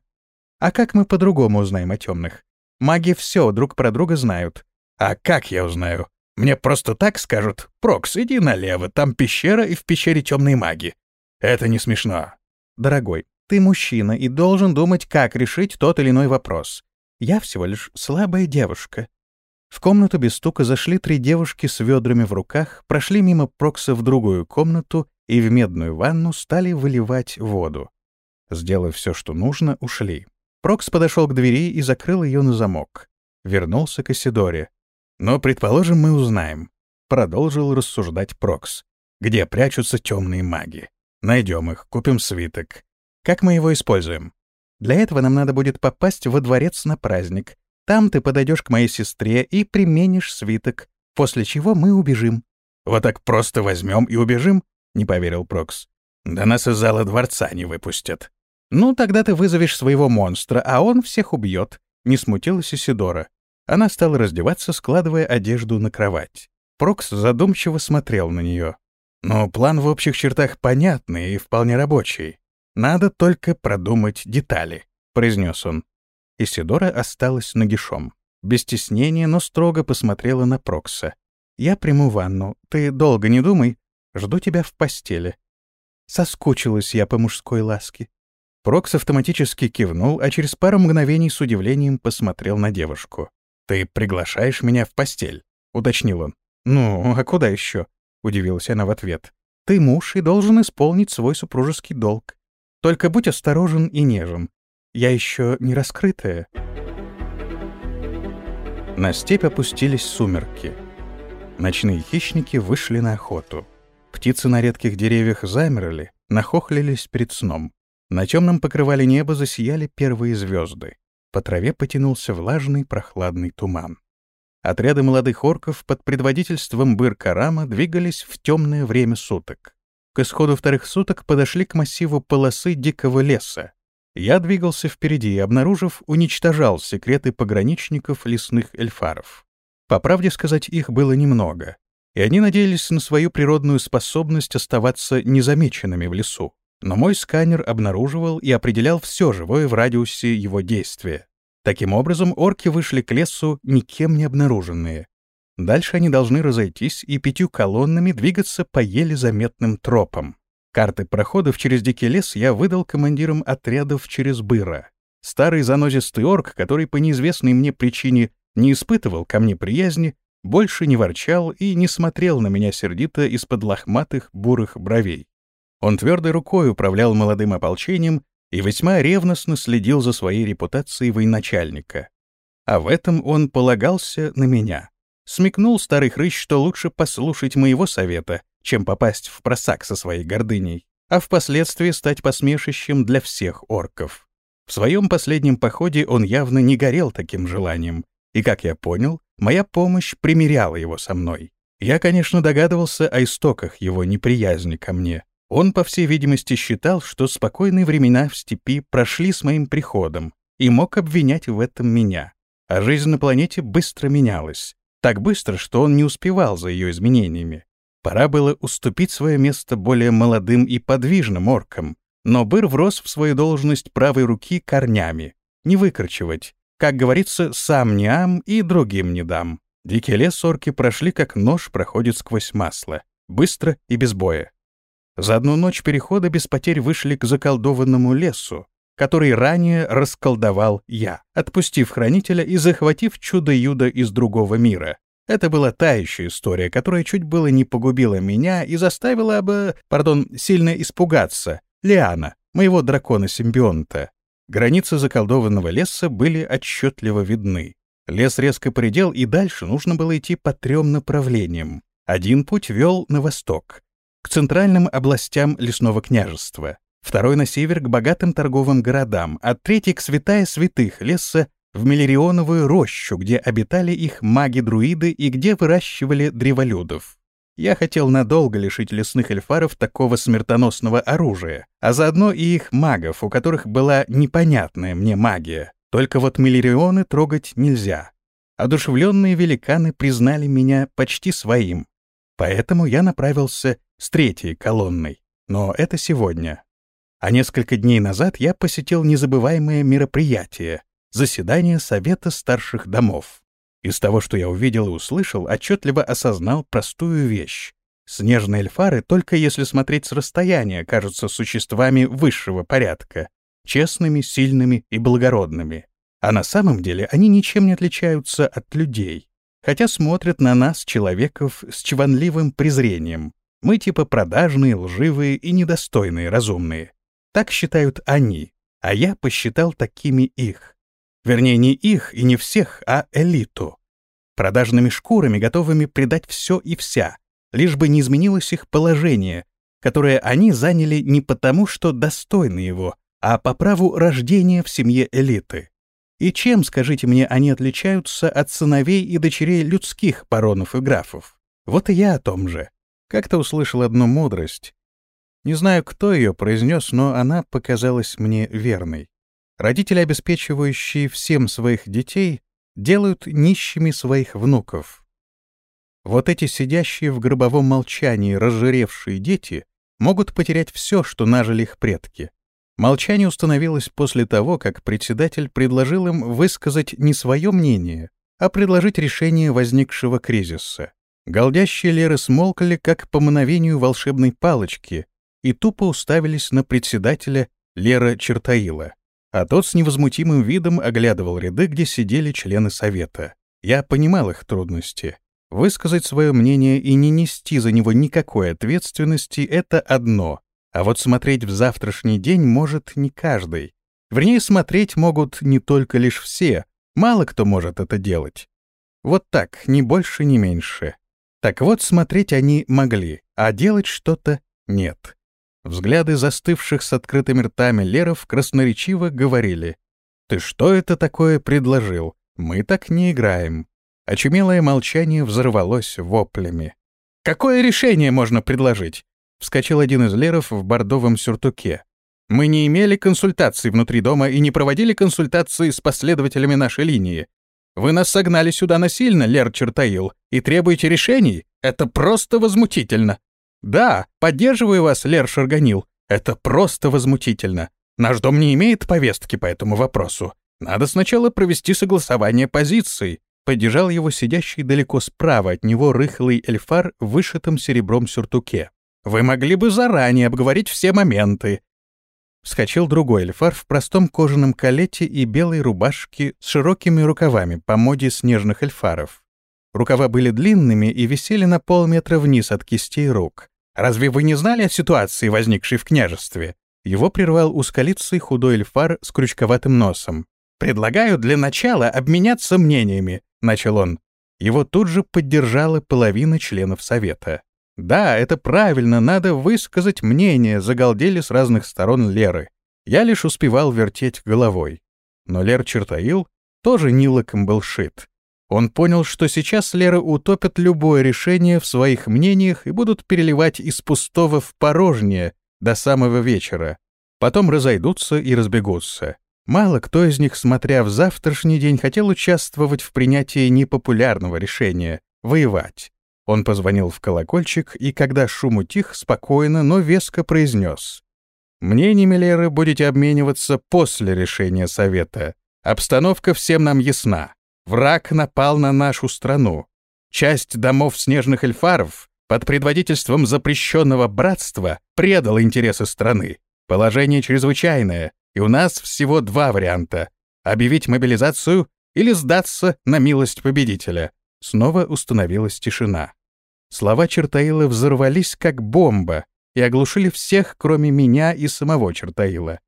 А как мы по-другому узнаем о темных? Маги все друг про друга знают». «А как я узнаю?» Мне просто так скажут, «Прокс, иди налево, там пещера, и в пещере темные маги». Это не смешно. Дорогой, ты мужчина и должен думать, как решить тот или иной вопрос. Я всего лишь слабая девушка. В комнату без стука зашли три девушки с ведрами в руках, прошли мимо Прокса в другую комнату и в медную ванну стали выливать воду. Сделав все, что нужно, ушли. Прокс подошел к двери и закрыл ее на замок. Вернулся к Исидоре. «Но, предположим, мы узнаем», — продолжил рассуждать Прокс. «Где прячутся темные маги? Найдем их, купим свиток. Как мы его используем? Для этого нам надо будет попасть во дворец на праздник. Там ты подойдешь к моей сестре и применишь свиток, после чего мы убежим». «Вот так просто возьмем и убежим?» — не поверил Прокс. «Да нас из зала дворца не выпустят». «Ну, тогда ты вызовешь своего монстра, а он всех убьет», — не смутилась Исидора. Она стала раздеваться, складывая одежду на кровать. Прокс задумчиво смотрел на нее. «Но план в общих чертах понятный и вполне рабочий. Надо только продумать детали», — произнес он. Исидора осталась нагишом. Без стеснения, но строго посмотрела на Прокса. «Я приму ванну. Ты долго не думай. Жду тебя в постели». Соскучилась я по мужской ласке. Прокс автоматически кивнул, а через пару мгновений с удивлением посмотрел на девушку. «Ты приглашаешь меня в постель?» — уточнил он. «Ну, а куда еще?» — удивилась она в ответ. «Ты муж и должен исполнить свой супружеский долг. Только будь осторожен и нежен. Я еще не раскрытая». На степь опустились сумерки. Ночные хищники вышли на охоту. Птицы на редких деревьях замерли, нахохлились перед сном. На темном покрывале неба засияли первые звезды. По траве потянулся влажный прохладный туман. Отряды молодых орков под предводительством Быр-Карама двигались в темное время суток. К исходу вторых суток подошли к массиву полосы дикого леса. Я двигался впереди обнаружив, уничтожал секреты пограничников лесных эльфаров. По правде сказать, их было немного, и они надеялись на свою природную способность оставаться незамеченными в лесу но мой сканер обнаруживал и определял все живое в радиусе его действия. Таким образом, орки вышли к лесу никем не обнаруженные. Дальше они должны разойтись и пятью колоннами двигаться по еле заметным тропам. Карты проходов через дикий лес я выдал командирам отрядов через Быра. Старый занозистый орк, который по неизвестной мне причине не испытывал ко мне приязни, больше не ворчал и не смотрел на меня сердито из-под лохматых бурых бровей. Он твердой рукой управлял молодым ополчением и весьма ревностно следил за своей репутацией военачальника. А в этом он полагался на меня. Смекнул старый хрыщ, что лучше послушать моего совета, чем попасть в просак со своей гордыней, а впоследствии стать посмешищем для всех орков. В своем последнем походе он явно не горел таким желанием, и, как я понял, моя помощь примиряла его со мной. Я, конечно, догадывался о истоках его неприязни ко мне, он, по всей видимости, считал, что спокойные времена в степи прошли с моим приходом и мог обвинять в этом меня. А жизнь на планете быстро менялась. Так быстро, что он не успевал за ее изменениями. Пора было уступить свое место более молодым и подвижным оркам. Но Быр врос в свою должность правой руки корнями. Не выкручивать. Как говорится, сам не ам и другим не дам. Дикий лес орки прошли, как нож проходит сквозь масло. Быстро и без боя. За одну ночь перехода без потерь вышли к заколдованному лесу, который ранее расколдовал я, отпустив хранителя и захватив чудо-юдо из другого мира. Это была та еще история, которая чуть было не погубила меня и заставила бы, пардон, сильно испугаться, Лиана, моего дракона-симбионта. Границы заколдованного леса были отчетливо видны. Лес резко предел, и дальше нужно было идти по трем направлениям. Один путь вел на восток, к центральным областям лесного княжества, второй на север к богатым торговым городам, а третий к святая святых леса в Миллерионовую рощу, где обитали их маги-друиды и где выращивали древолюдов. Я хотел надолго лишить лесных эльфаров такого смертоносного оружия, а заодно и их магов, у которых была непонятная мне магия. Только вот Миллерионы трогать нельзя. Одушевленные великаны признали меня почти своим. Поэтому я направился с третьей колонной. Но это сегодня. А несколько дней назад я посетил незабываемое мероприятие — заседание Совета старших домов. Из того, что я увидел и услышал, отчетливо осознал простую вещь. Снежные эльфары, только если смотреть с расстояния, кажутся существами высшего порядка, честными, сильными и благородными. А на самом деле они ничем не отличаются от людей. хотя смотрят на нас, человеков, с чванливым презрением. Мы типа продажные, лживые и недостойные, разумные. Так считают они, а я посчитал такими их. Вернее, не их и не всех, а элиту. Продажными шкурами, готовыми предать все и вся, лишь бы не изменилось их положение, которое они заняли не потому, что достойны его, а по праву рождения в семье элиты. И чем, скажите мне, они отличаются от сыновей и дочерей людских баронов и графов? Вот и я о том же. Как-то услышал одну мудрость. Не знаю, кто ее произнес, но она показалась мне верной. Родители, обеспечивающие всем своих детей, делают нищими своих внуков. Вот эти сидящие в гробовом молчании разжиревшие дети могут потерять все, что нажили их предки. Молчание установилось после того, как председатель предложил им высказать не свое мнение, а предложить решение возникшего кризиса. Голдящие леры смолкли, как по мановению волшебной палочки, и тупо уставились на председателя Лера Чертаила. А тот с невозмутимым видом оглядывал ряды, где сидели члены совета. Я понимал их трудности. Высказать свое мнение и не нести за него никакой ответственности — это одно, а вот смотреть в завтрашний день может не каждый. Вернее, смотреть могут не только лишь все, мало кто может это делать. Вот так, ни больше, ни меньше. Так вот, смотреть они могли, а делать что-то нет. Взгляды застывших с открытыми ртами леров красноречиво говорили. «Ты что это такое предложил? Мы так не играем». Очумелое молчание взорвалось воплями. «Какое решение можно предложить? Вскочил один из леров в бордовом сюртуке. «Мы не имели консультаций внутри дома и не проводили консультации с последователями нашей линии. Вы нас согнали сюда насильно, Лер Чертаил, и требуете решений? Это просто возмутительно!» «Да, поддерживаю вас, Лер Шарганил. Это просто возмутительно. Наш дом не имеет повестки по этому вопросу. Надо сначала провести согласование позиций», поддержал его сидящий далеко справа от него рыхлый эльфар в вышитом серебром сюртуке. Вы могли бы заранее обговорить все моменты». Вскочил другой эльфар в простом кожаном калете и белой рубашке с широкими рукавами по моде снежных эльфаров. Рукава были длинными и висели на полметра вниз от кистей рук. «Разве вы не знали о ситуации, возникшей в княжестве?» Его прервал узколицый худой эльфар с крючковатым носом. «Предлагаю для начала обменяться мнениями», — начал он. Его тут же поддержала половина членов совета. «Да, это правильно, надо высказать мнение», — загалдели с разных сторон Леры. Я лишь успевал вертеть головой. Но Лер Чертаил тоже не лыком был шит. Он понял, что сейчас Лера утопят любое решение в своих мнениях и будут переливать из пустого в порожнее до самого вечера. Потом разойдутся и разбегутся. Мало кто из них, смотря в завтрашний день, хотел участвовать в принятии непопулярного решения — воевать. Он позвонил в колокольчик и, когда шум утих, спокойно, но веско произнес. «Мнениями, Леры, будете обмениваться после решения совета. Обстановка всем нам ясна. Враг напал на нашу страну. Часть домов снежных эльфаров под предводительством запрещенного братства предала интересы страны. Положение чрезвычайное, и у нас всего два варианта — объявить мобилизацию или сдаться на милость победителя. Снова установилась тишина. Слова Чертаила взорвались как бомба и оглушили всех, кроме меня и самого Чертаила.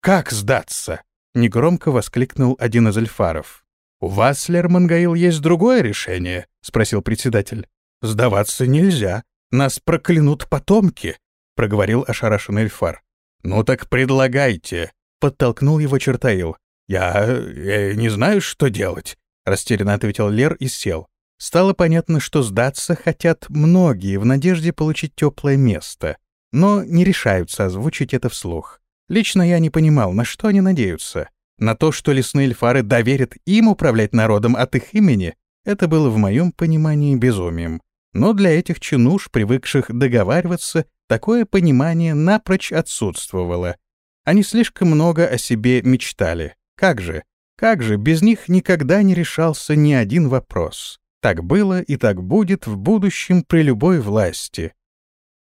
«Как сдаться?» — негромко воскликнул один из эльфаров. «У вас, Лермангаил, есть другое решение?» — спросил председатель. «Сдаваться нельзя. Нас проклянут потомки», — проговорил ошарашенный эльфар. «Ну так предлагайте», — подтолкнул его Чертаил. «Я... я не знаю, что делать», — растерянно ответил Лер и сел. Стало понятно, что сдаться хотят многие в надежде получить теплое место, но не решаются озвучить это вслух. Лично я не понимал, на что они надеются. На то, что лесные эльфары доверят им управлять народом от их имени, это было в моем понимании безумием. Но для этих чинуш, привыкших договариваться, такое понимание напрочь отсутствовало. Они слишком много о себе мечтали. Как же? Как же без них никогда не решался ни один вопрос? Так было и так будет в будущем при любой власти.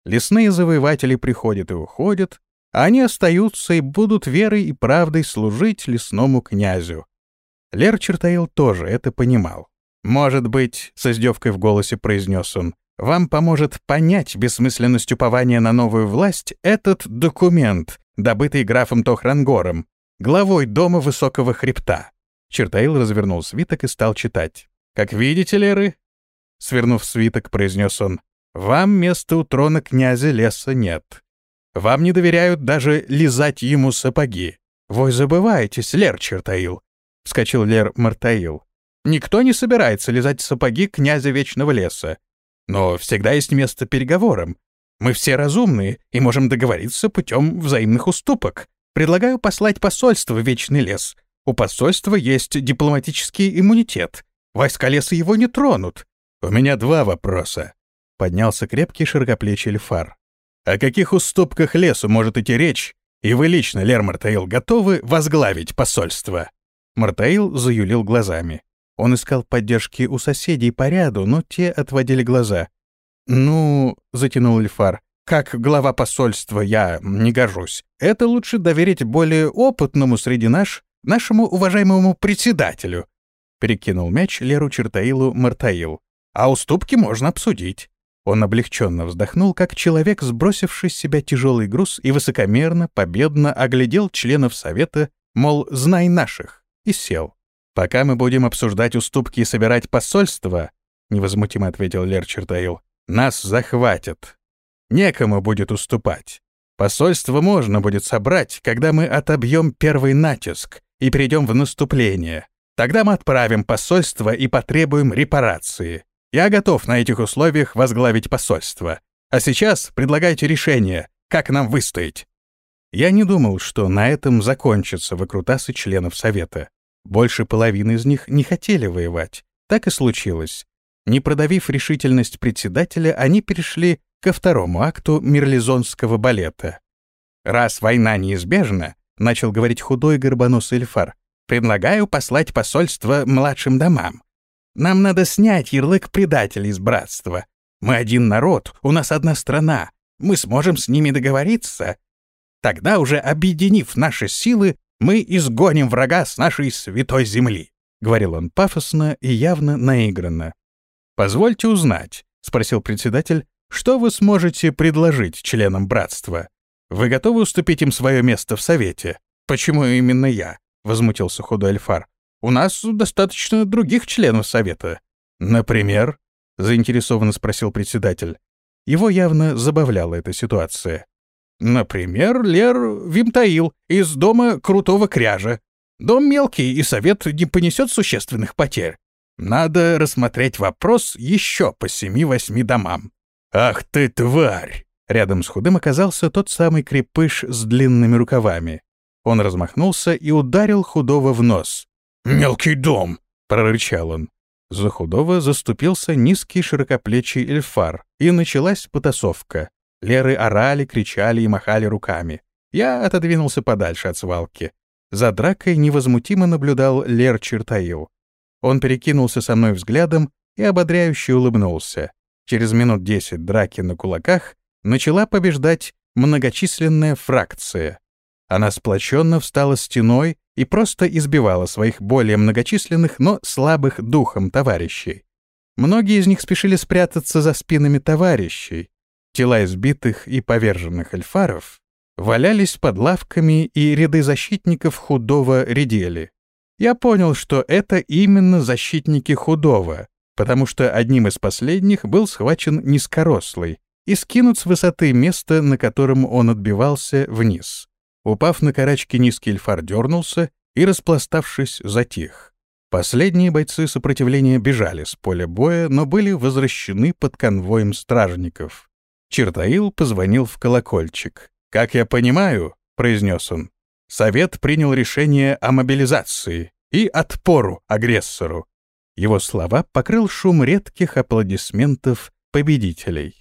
Лесные завоеватели приходят и уходят, они остаются и будут верой и правдой служить лесному князю. Лер Чертаил тоже это понимал. Может быть, с издевкой в голосе произнес он, вам поможет понять бессмысленность упования на новую власть этот документ, добытый графом Тохрангором, главой дома Высокого Хребта. Чертаил развернул свиток и стал читать. «Как видите, Леры?» Свернув свиток, произнес он. «Вам места у трона князя леса нет. Вам не доверяют даже лизать ему сапоги. Вы забываетесь, Лер Чертаил!» Вскочил Лер Мартаил. «Никто не собирается лизать сапоги князя Вечного Леса. Но всегда есть место переговорам. Мы все разумные и можем договориться путем взаимных уступок. Предлагаю послать посольство в Вечный Лес. У посольства есть дипломатический иммунитет. Войска леса его не тронут. У меня два вопроса. Поднялся крепкий широкоплечий Эльфар. О каких уступках лесу может идти речь, и вы лично, Лер Мартаил, готовы возглавить посольство?» Мартаил заюлил глазами. Он искал поддержки у соседей по ряду, но те отводили глаза. «Ну...» — затянул Эльфар. «Как глава посольства я не гожусь. Это лучше доверить более опытному среди наш, нашему уважаемому председателю». Перекинул мяч Леру Чертаилу Мартаил. «А уступки можно обсудить». Он облегченно вздохнул, как человек, сбросивший с себя тяжелый груз, и высокомерно, победно оглядел членов совета, мол, знай наших, и сел. «Пока мы будем обсуждать уступки и собирать посольство», — невозмутимо ответил Лер Чертаил, — «нас захватят. Некому будет уступать. Посольство можно будет собрать, когда мы отобьем первый натиск и перейдем в наступление. Тогда мы отправим посольство и потребуем репарации. Я готов на этих условиях возглавить посольство. А сейчас предлагайте решение, как нам выстоять. Я не думал, что на этом закончатся выкрутасы членов Совета. Больше половины из них не хотели воевать. Так и случилось. Не продавив решительность председателя, они перешли ко второму акту мирлизонского балета. «Раз война неизбежна», — начал говорить худой горбоносый Эльфар, «предлагаю послать посольство младшим домам. Нам надо снять ярлык предателей из братства. Мы один народ, у нас одна страна. Мы сможем с ними договориться. Тогда уже объединив наши силы, мы изгоним врага с нашей святой земли», — говорил он пафосно и явно наигранно. «Позвольте узнать», — спросил председатель, «что вы сможете предложить членам братства? Вы готовы уступить им свое место в Совете? Почему именно я?» — возмутился худой Альфар. У нас достаточно других членов Совета. Например, заинтересованно спросил председатель. Его явно забавляла эта ситуация. Например, Лер Вимтаил из дома Крутого Кряжа. Дом мелкий, и совет не понесет существенных потерь. Надо рассмотреть вопрос еще по семи-восьми домам. «Ах ты, тварь!» Рядом с худым оказался тот самый крепыш с длинными рукавами. Он размахнулся и ударил худого в нос. «Мелкий дом!» — прорычал он. За худого заступился низкий широкоплечий эльфар, и началась потасовка. Леры орали, кричали и махали руками. Я отодвинулся подальше от свалки. За дракой невозмутимо наблюдал Лер Чертаил. Он перекинулся со мной взглядом и ободряюще улыбнулся. Через минут десять драки на кулаках начала побеждать многочисленная фракция. Она сплоченно встала стеной и просто избивала своих более многочисленных, но слабых духом товарищей. Многие из них спешили спрятаться за спинами товарищей. Тела избитых и поверженных эльфаров валялись под лавками, и ряды защитников худого редели. Я понял, что это именно защитники худого, потому что одним из последних был схвачен низкорослый и скинут с высоты места, на котором он отбивался, вниз. Упав на карачки, низкий эльфар дернулся и, распластавшись, затих. Последние бойцы сопротивления бежали с поля боя, но были возвращены под конвоем стражников. Чертаил позвонил в колокольчик. «Как я понимаю», — произнес он, — «совет принял решение о мобилизации и отпору агрессору». Его слова покрыл шум редких аплодисментов победителей.